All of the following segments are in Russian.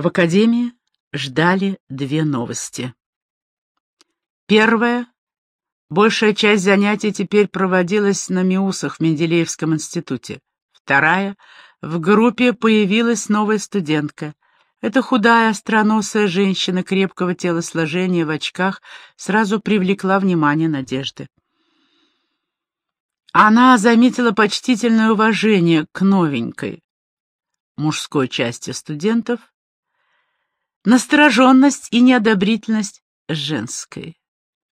В академии ждали две новости. Первая. Большая часть занятий теперь проводилась на МИУСах в Менделеевском институте. Вторая. В группе появилась новая студентка. Эта худая, остроносая женщина крепкого телосложения в очках сразу привлекла внимание Надежды. Она заметила почтительное уважение к новенькой мужской части студентов, настороженность и неодобрительность женской.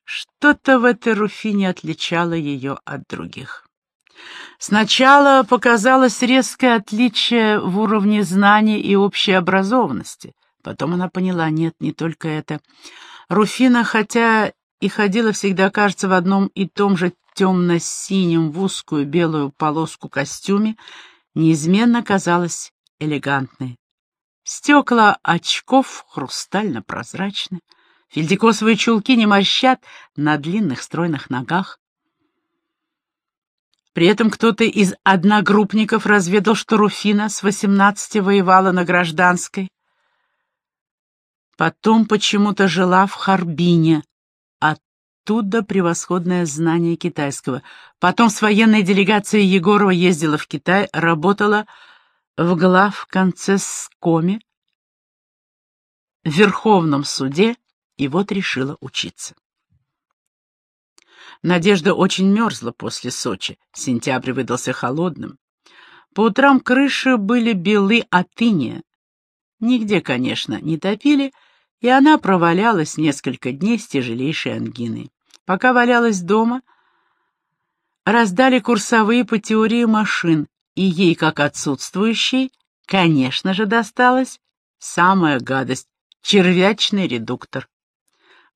Что-то в этой Руфине отличало ее от других. Сначала показалось резкое отличие в уровне знаний и общей образованности. Потом она поняла, нет, не только это. Руфина, хотя и ходила всегда, кажется, в одном и том же темно-синем в узкую белую полоску костюме, неизменно казалась элегантной. Стекла очков хрустально-прозрачны, фельдикосовые чулки не морщат на длинных стройных ногах. При этом кто-то из одногруппников разведал, что Руфина с восемнадцати воевала на гражданской. Потом почему-то жила в Харбине. Оттуда превосходное знание китайского. Потом с военной делегацией Егорова ездила в Китай, работала в глав концескоме, в Верховном суде, и вот решила учиться. Надежда очень мерзла после Сочи, сентябрь выдался холодным. По утрам крыши были белы от иния. Нигде, конечно, не топили, и она провалялась несколько дней с тяжелейшей ангиной. Пока валялась дома, раздали курсовые по теории машин, и ей, как отсутствующей, конечно же, досталась самая гадость — червячный редуктор.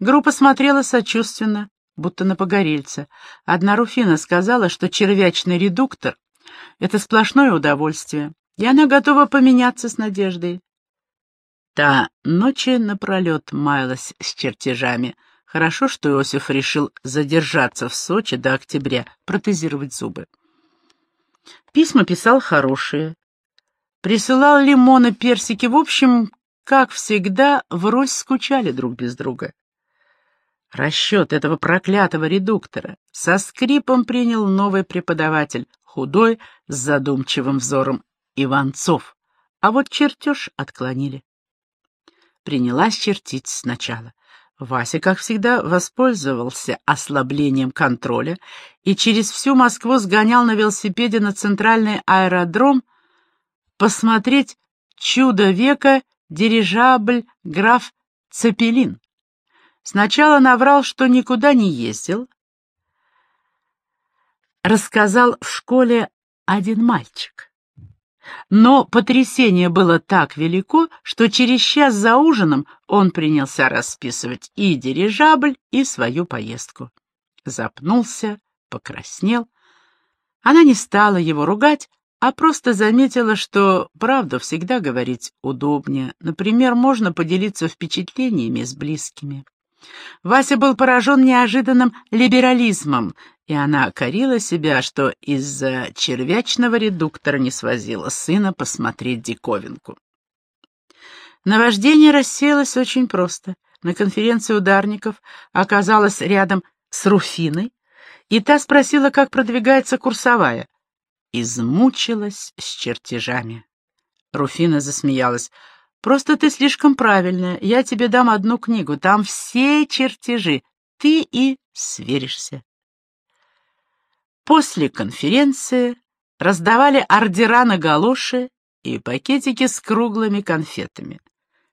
Группа смотрела сочувственно, будто на погорельца. Одна Руфина сказала, что червячный редуктор — это сплошное удовольствие, и она готова поменяться с Надеждой. Та ночи напролет маялась с чертежами. Хорошо, что Иосиф решил задержаться в Сочи до октября, протезировать зубы. Письма писал хорошие. Присылал лимоны, персики. В общем, как всегда, врозь скучали друг без друга. Расчет этого проклятого редуктора со скрипом принял новый преподаватель, худой, с задумчивым взором Иванцов, а вот чертеж отклонили. Принялась чертить сначала. Вася, как всегда, воспользовался ослаблением контроля и через всю Москву сгонял на велосипеде на центральный аэродром посмотреть чудо века дирижабль граф Цепелин. Сначала наврал, что никуда не ездил. Рассказал в школе один мальчик. Но потрясение было так велико, что через час за ужином он принялся расписывать и дирижабль, и свою поездку. Запнулся, покраснел. Она не стала его ругать, а просто заметила, что правду всегда говорить удобнее. Например, можно поделиться впечатлениями с близкими. Вася был поражен неожиданным либерализмом, и она корила себя, что из-за червячного редуктора не свозила сына посмотреть диковинку. Наваждение рассеялось очень просто. На конференции ударников оказалась рядом с Руфиной, и та спросила, как продвигается курсовая. Измучилась с чертежами. Руфина засмеялась. «Просто ты слишком правильная. Я тебе дам одну книгу. Там все чертежи. Ты и сверишься». После конференции раздавали ордера на галоши и пакетики с круглыми конфетами.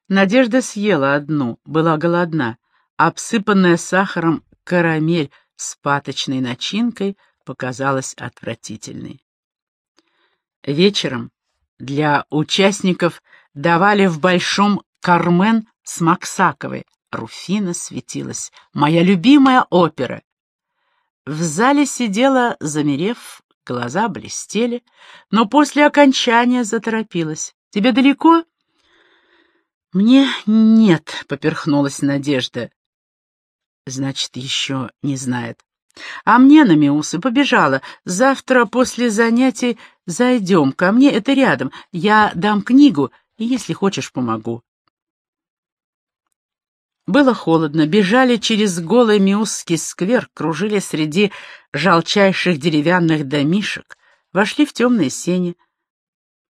Надежда съела одну, была голодна. Обсыпанная сахаром карамель с паточной начинкой показалась отвратительной. Вечером для участников давали в большом кармен с Максаковой. Руфина светилась. «Моя любимая опера!» В зале сидела, замерев, глаза блестели, но после окончания заторопилась. «Тебе далеко?» «Мне нет», — поперхнулась Надежда. «Значит, еще не знает. А мне на Миусы побежала. Завтра после занятий зайдем ко мне, это рядом. Я дам книгу, и, если хочешь, помогу». Было холодно, бежали через голый Миусский сквер, кружили среди жалчайших деревянных домишек, вошли в темные сени.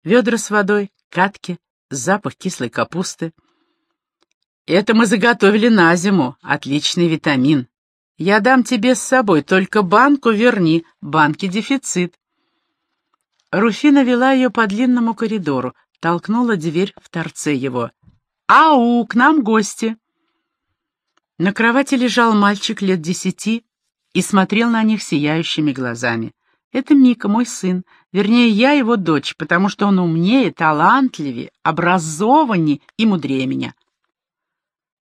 Ведра с водой, катки, запах кислой капусты. Это мы заготовили на зиму, отличный витамин. Я дам тебе с собой, только банку верни, банки дефицит. Руфина вела ее по длинному коридору, толкнула дверь в торце его. «Ау, к нам гости!» На кровати лежал мальчик лет десяти и смотрел на них сияющими глазами. «Это Мика, мой сын, вернее, я его дочь, потому что он умнее, талантливее, образованнее и мудрее меня».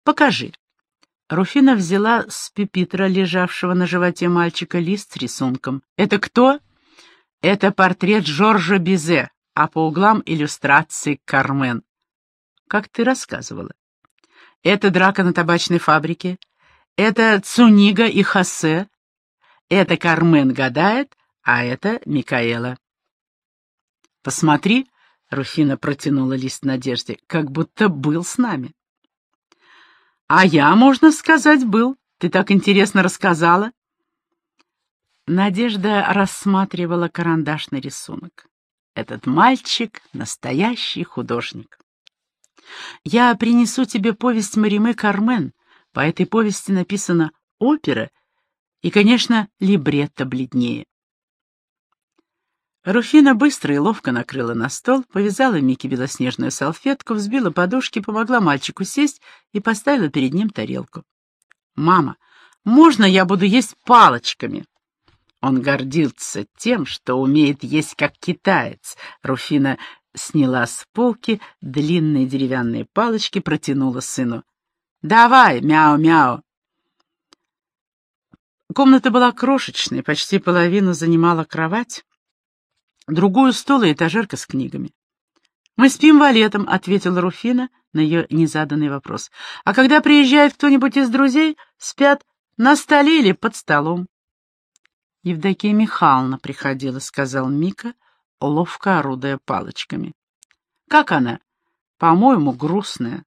«Покажи». Руфина взяла с пепитра, лежавшего на животе мальчика, лист с рисунком. «Это кто?» «Это портрет Жоржа Бизе, а по углам иллюстрации Кармен». «Как ты рассказывала». Это драка на табачной фабрике. Это Цунига и Хосе. Это Кармен гадает, а это Микаэла. «Посмотри», — Руфина протянула лист Надежде, — «как будто был с нами». «А я, можно сказать, был. Ты так интересно рассказала». Надежда рассматривала карандашный рисунок. Этот мальчик — настоящий художник. Я принесу тебе повесть Мариме Кармен. По этой повести написана опера и, конечно, либретто бледнее. Руфина быстро и ловко накрыла на стол, повязала Микки белоснежную салфетку, взбила подушки, помогла мальчику сесть и поставила перед ним тарелку. «Мама, можно я буду есть палочками?» Он гордился тем, что умеет есть как китаец. Руфина сняла с полки длинные деревянные палочки, протянула сыну. «Давай, мяу-мяу!» Комната была крошечной, почти половину занимала кровать, другую стол и этажерка с книгами. «Мы спим валетом», — ответила Руфина на ее незаданный вопрос. «А когда приезжает кто-нибудь из друзей, спят на столе или под столом». «Евдокия Михайловна приходила», — сказал Мика, ловко орудуя палочками. «Как она?» «По-моему, грустная».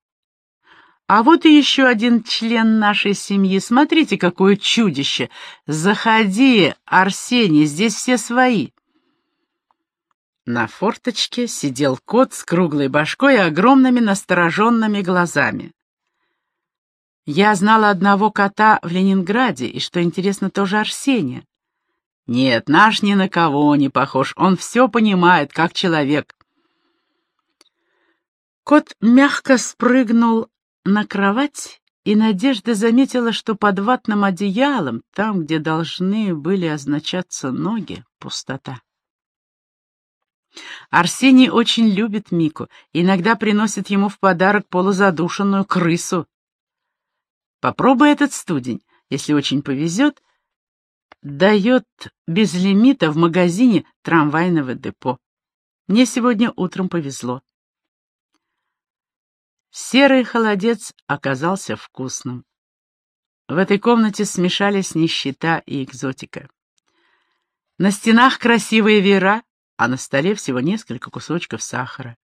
«А вот и еще один член нашей семьи. Смотрите, какое чудище! Заходи, Арсений, здесь все свои». На форточке сидел кот с круглой башкой и огромными настороженными глазами. Я знала одного кота в Ленинграде, и, что интересно, тоже Арсения. Нет, наш ни на кого не похож, он все понимает, как человек. Кот мягко спрыгнул на кровать, и Надежда заметила, что под ватным одеялом, там, где должны были означаться ноги, пустота. Арсений очень любит Мику, иногда приносит ему в подарок полузадушенную крысу. Попробуй этот студень, если очень повезет, дает без лимита в магазине трамвайного депо. Мне сегодня утром повезло. Серый холодец оказался вкусным. В этой комнате смешались нищета и экзотика. На стенах красивые веера, а на столе всего несколько кусочков сахара.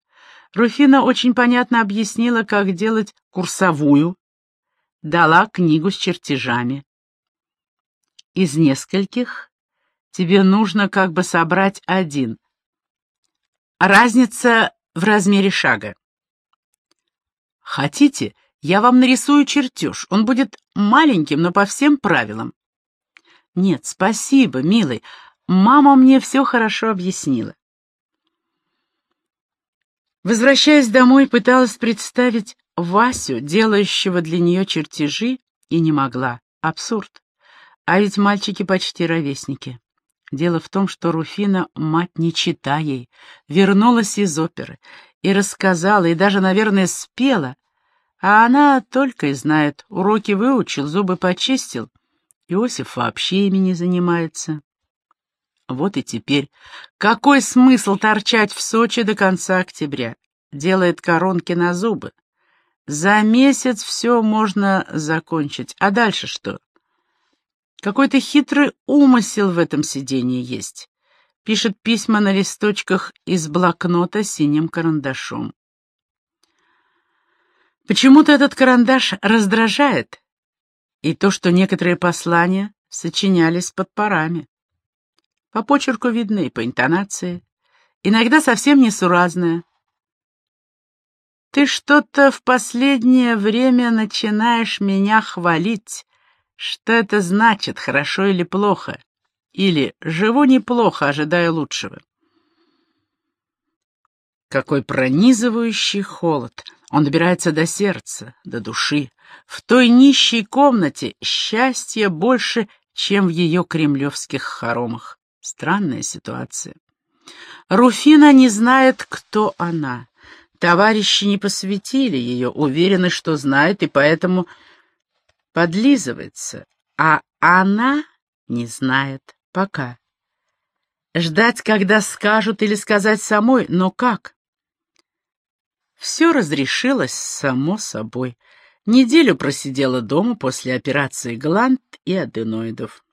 Руфина очень понятно объяснила, как делать курсовую, дала книгу с чертежами из нескольких тебе нужно как бы собрать один. Разница в размере шага. Хотите, я вам нарисую чертеж. Он будет маленьким, но по всем правилам. Нет, спасибо, милый. Мама мне все хорошо объяснила. Возвращаясь домой, пыталась представить Васю, делающего для нее чертежи, и не могла. Абсурд. А ведь мальчики почти ровесники. Дело в том, что Руфина, мать не чита вернулась из оперы и рассказала, и даже, наверное, спела, а она только и знает, уроки выучил, зубы почистил. Иосиф вообще ими не занимается. Вот и теперь. Какой смысл торчать в Сочи до конца октября? Делает коронки на зубы. За месяц все можно закончить. А дальше что? Какой-то хитрый умысел в этом сидении есть. Пишет письма на листочках из блокнота синим карандашом. Почему-то этот карандаш раздражает, и то, что некоторые послания сочинялись под парами. По почерку видны, по интонации, иногда совсем несуразная. Ты что-то в последнее время начинаешь меня хвалить. Что это значит, хорошо или плохо? Или живу неплохо, ожидая лучшего? Какой пронизывающий холод! Он добирается до сердца, до души. В той нищей комнате счастье больше, чем в ее кремлевских хоромах. Странная ситуация. Руфина не знает, кто она. Товарищи не посвятили ее, уверены, что знает, и поэтому подлизывается. А она не знает пока. Ждать, когда скажут, или сказать самой, но как? Все разрешилось само собой. Неделю просидела дома после операции гланд и аденоидов.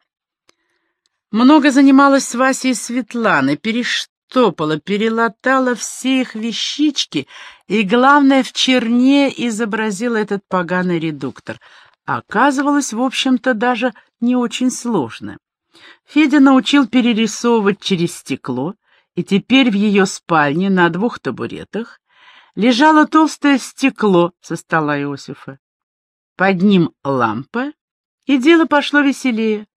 Много занималась с Васей Светланой, переш перетопала, перелатала все их вещички и, главное, в черне изобразила этот поганый редуктор. Оказывалось, в общем-то, даже не очень сложно. Федя научил перерисовывать через стекло, и теперь в ее спальне на двух табуретах лежало толстое стекло со стола Иосифа. Под ним лампа, и дело пошло веселее.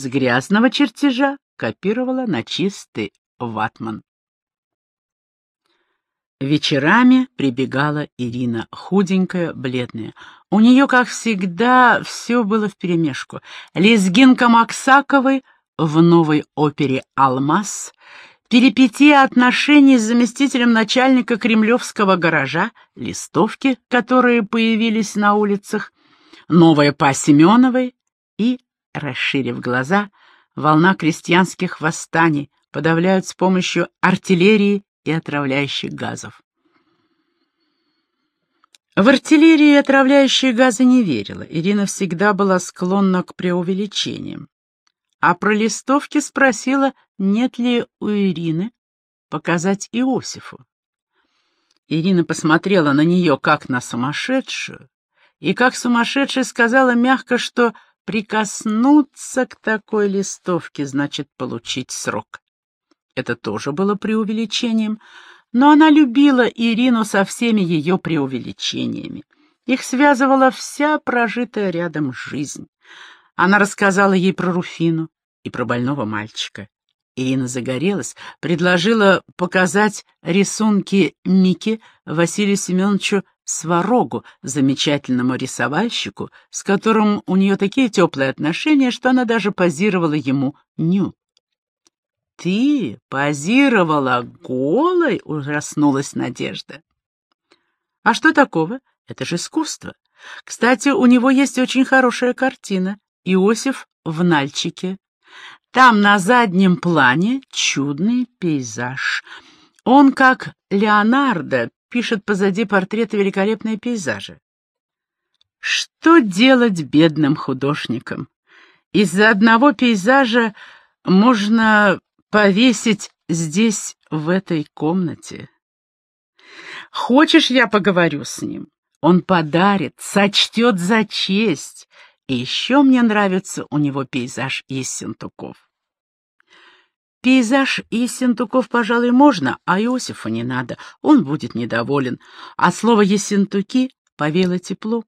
С грязного чертежа копировала на чистый ватман. Вечерами прибегала Ирина, худенькая, бледная. У нее, как всегда, все было вперемешку. Лезгинка Максаковой в новой опере «Алмаз», перипетия отношений с заместителем начальника кремлевского гаража, листовки, которые появились на улицах, новая па Семеновой и, расширив глаза, волна крестьянских восстаний, подавляют с помощью артиллерии и отравляющих газов. В артиллерию и отравляющие газы не верила, Ирина всегда была склонна к преувеличениям. А про листовки спросила, нет ли у Ирины показать Иосифу. Ирина посмотрела на нее как на сумасшедшую, и как сумасшедшая сказала мягко, что прикоснуться к такой листовке значит получить срок. Это тоже было преувеличением, но она любила Ирину со всеми ее преувеличениями. Их связывала вся прожитая рядом жизнь. Она рассказала ей про Руфину и про больного мальчика. Ирина загорелась, предложила показать рисунки Мики Василию Семеновичу Сварогу, замечательному рисовальщику, с которым у нее такие теплые отношения, что она даже позировала ему ню. «Ты позировала голой?» — ужаснулась Надежда. «А что такого? Это же искусство. Кстати, у него есть очень хорошая картина. Иосиф в Нальчике. Там на заднем плане чудный пейзаж. Он, как Леонардо, пишет позади портрета великолепные пейзажи. Что делать бедным художникам? Из-за одного пейзажа можно повесить здесь, в этой комнате. Хочешь, я поговорю с ним? Он подарит, сочтет за честь. И еще мне нравится у него пейзаж из Сентуков. Пейзаж из Сентуков, пожалуй, можно, а Иосифа не надо, он будет недоволен. А слово «ессентуки» повело тепло.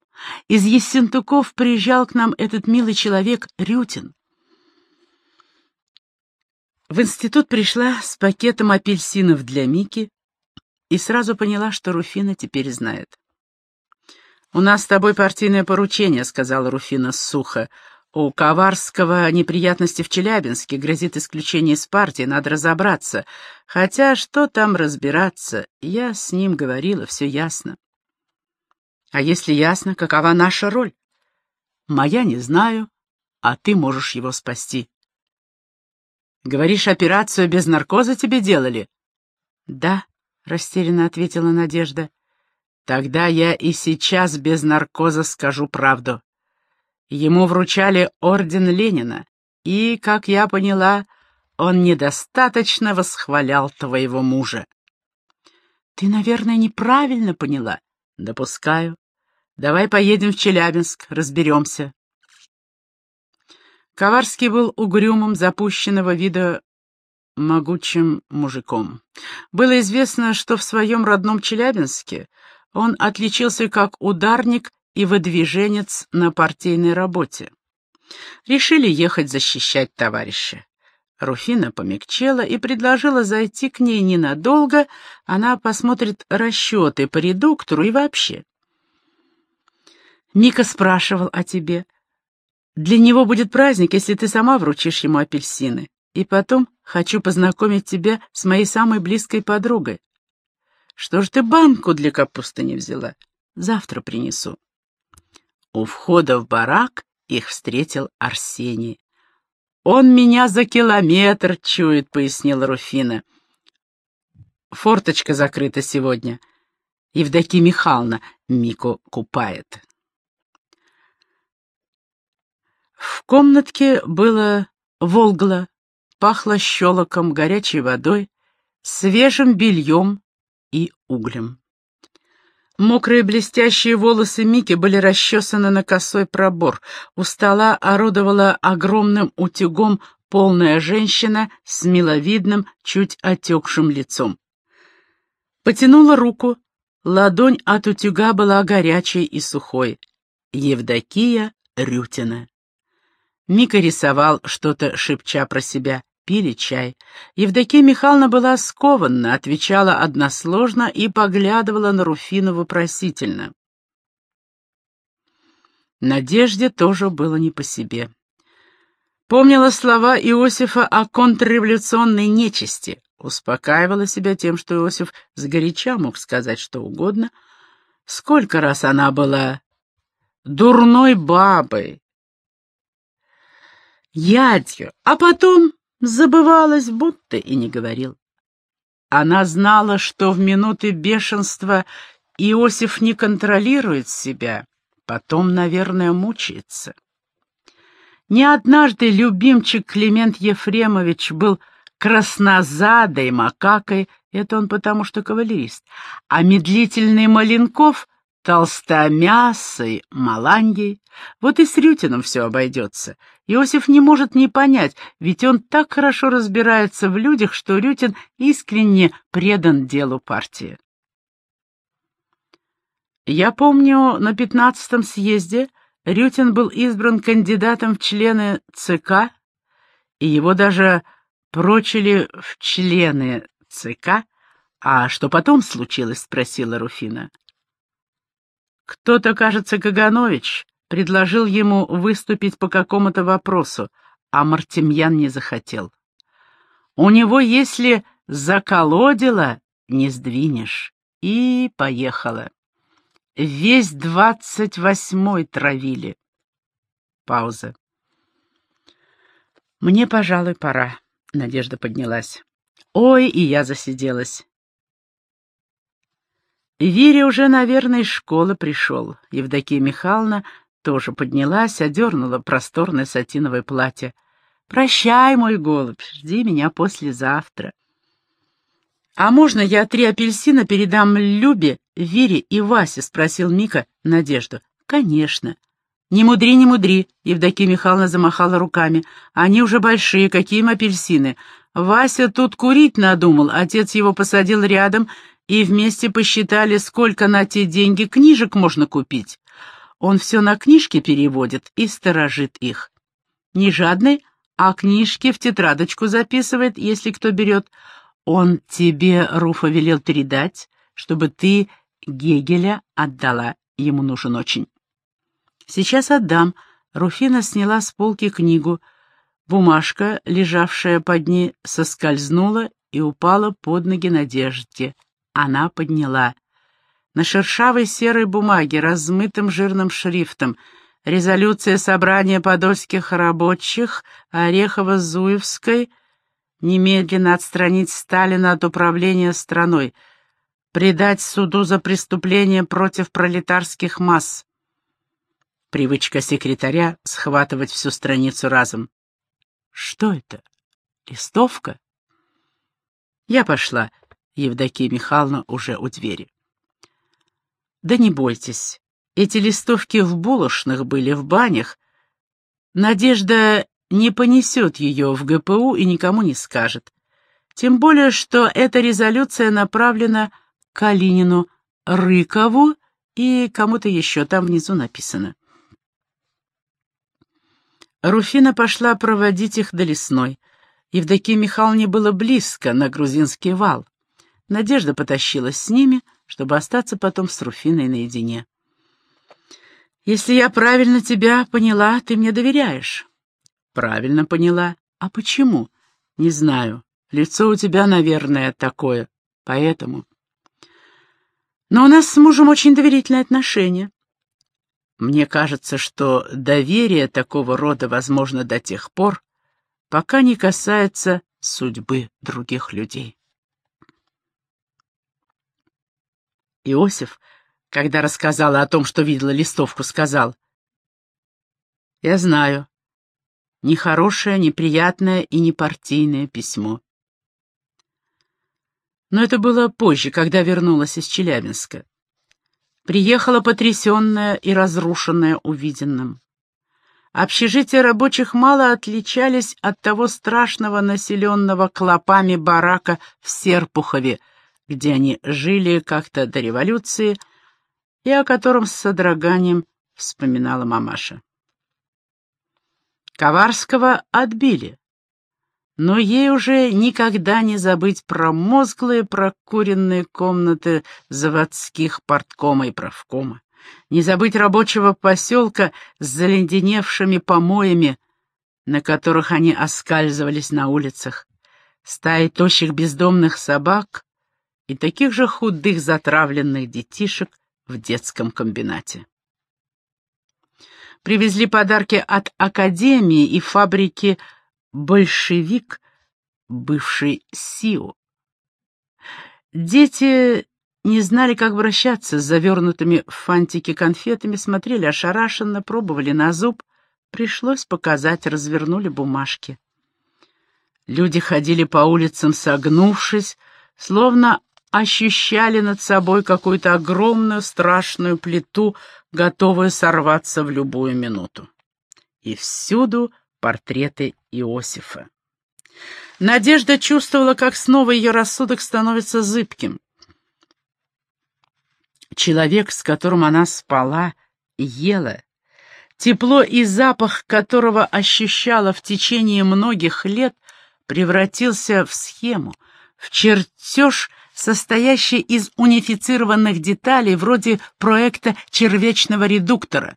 Из Ессентуков приезжал к нам этот милый человек Рютин. В институт пришла с пакетом апельсинов для Мики и сразу поняла, что Руфина теперь знает. «У нас с тобой партийное поручение», — сказала Руфина сухо. «У Коварского неприятности в Челябинске, грозит исключение из партии, надо разобраться. Хотя что там разбираться? Я с ним говорила, все ясно». «А если ясно, какова наша роль?» «Моя не знаю, а ты можешь его спасти». Говоришь, операцию без наркоза тебе делали? Да, растерянно ответила Надежда. Тогда я и сейчас без наркоза скажу правду. Ему вручали орден Ленина, и, как я поняла, он недостаточно восхвалял твоего мужа. Ты, наверное, неправильно поняла. Допускаю. Давай поедем в Челябинск, разберемся. Коварский был угрюмым, запущенного вида могучим мужиком. Было известно, что в своем родном Челябинске он отличился как ударник и выдвиженец на партийной работе. Решили ехать защищать товарища. Руфина помягчела и предложила зайти к ней ненадолго, она посмотрит расчеты по редуктору и вообще. Мика спрашивал о тебе. Для него будет праздник, если ты сама вручишь ему апельсины. И потом хочу познакомить тебя с моей самой близкой подругой. Что ж ты банку для капусты не взяла? Завтра принесу. У входа в барак их встретил Арсений. «Он меня за километр чует», — пояснила Руфина. «Форточка закрыта сегодня. Евдокия Михайловна Мику купает». В комнатке было волгло, пахло щелоком, горячей водой, свежим бельем и углем. Мокрые блестящие волосы Мики были расчесаны на косой пробор. У стола орудовала огромным утюгом полная женщина с миловидным, чуть отекшим лицом. Потянула руку. Ладонь от утюга была горячей и сухой. Евдокия Рютина. Мика рисовал, что-то шепча про себя пили чай. Евдокия Михайловна была скованна, отвечала односложно и поглядывала на Руфину вопросительно. Надежде тоже было не по себе. Помнила слова Иосифа о контрреволюционной нечисти, успокаивала себя тем, что Иосиф сгоряча мог сказать что угодно. Сколько раз она была дурной бабой, ядью, а потом забывалась, будто и не говорил. Она знала, что в минуты бешенства Иосиф не контролирует себя, потом, наверное, мучается. Не однажды любимчик Климент Ефремович был краснозадой макакой, это он потому что кавалерист, а медлительный Маленков — толстомясой Маланьей. Вот и с Рютином все обойдется. Иосиф не может не понять, ведь он так хорошо разбирается в людях, что Рютин искренне предан делу партии. Я помню, на пятнадцатом съезде Рютин был избран кандидатом в члены ЦК, и его даже прочили в члены ЦК. А что потом случилось, спросила Руфина. Кто-то, кажется, Каганович, предложил ему выступить по какому-то вопросу, а Мартемьян не захотел. У него, если заколодило, не сдвинешь. И поехала. Весь двадцать восьмой травили. Пауза. «Мне, пожалуй, пора», — Надежда поднялась. «Ой, и я засиделась». Вире уже, наверное, из школы пришел. Евдокия Михайловна тоже поднялась, одернула просторное сатиновое платье. «Прощай, мой голубь, жди меня послезавтра». «А можно я три апельсина передам Любе, Вере и Васе?» — спросил Мика Надежду. «Конечно». «Не мудри, не мудри», — Евдокия Михайловна замахала руками. «Они уже большие, какие им апельсины. Вася тут курить надумал, отец его посадил рядом, и вместе посчитали, сколько на те деньги книжек можно купить. Он все на книжки переводит и сторожит их. Не жадный, а книжки в тетрадочку записывает, если кто берет. Он тебе, Руфа, велел передать, чтобы ты Гегеля отдала, ему нужен очень. Сейчас отдам. Руфина сняла с полки книгу. Бумажка, лежавшая под ней, соскользнула и упала под ноги Надежде. Она подняла на шершавой серой бумаге, размытым жирным шрифтом, резолюция собрания подольских рабочих Орехово-Зуевской немедленно отстранить Сталина от управления страной, предать суду за преступление против пролетарских масс. Привычка секретаря схватывать всю страницу разом. Что это? Листовка? Я пошла. Евдокия Михайловна уже у двери. «Да не бойтесь, Эти листовки в булочных были, в банях. Надежда не понесет ее в ГПУ и никому не скажет. Тем более, что эта резолюция направлена Калинину, Рыкову и кому-то еще, там внизу написано. Руфина пошла проводить их до лесной. Евдокии Михайловне было близко, на грузинский вал. Надежда потащилась с ними, чтобы остаться потом с Руфиной наедине. «Если я правильно тебя поняла, ты мне доверяешь». «Правильно поняла. А почему?» «Не знаю. Лицо у тебя, наверное, такое. Поэтому...» «Но у нас с мужем очень доверительные отношения. Мне кажется, что доверие такого рода возможно до тех пор, пока не касается судьбы других людей». Иосиф когда рассказала о том, что видела листовку, сказал. «Я знаю. Нехорошее, неприятное и непартийное письмо». Но это было позже, когда вернулась из Челябинска. Приехала потрясенная и разрушенная увиденным. Общежития рабочих мало отличались от того страшного населенного клопами барака в Серпухове, где они жили как-то до революции, и о котором с содроганием вспоминала мамаша. Коварского отбили, но ей уже никогда не забыть промозглые прокуренные комнаты заводских порткома и правкома, не забыть рабочего поселка с заледеневшими помоями, на которых они оскальзывались на улицах, стаи тощих бездомных собак и таких же худых затравленных детишек, в детском комбинате. Привезли подарки от Академии и фабрики «Большевик», бывший СИО. Дети не знали, как обращаться с завернутыми в фантики конфетами, смотрели ошарашенно, пробовали на зуб. Пришлось показать, развернули бумажки. Люди ходили по улицам согнувшись, словно ощущали над собой какую-то огромную страшную плиту, готовую сорваться в любую минуту. И всюду портреты Иосифа. Надежда чувствовала, как снова ее рассудок становится зыбким. Человек, с которым она спала, ела, тепло и запах которого ощущала в течение многих лет, превратился в схему, в чертеж состоящий из унифицированных деталей вроде проекта червечного редуктора,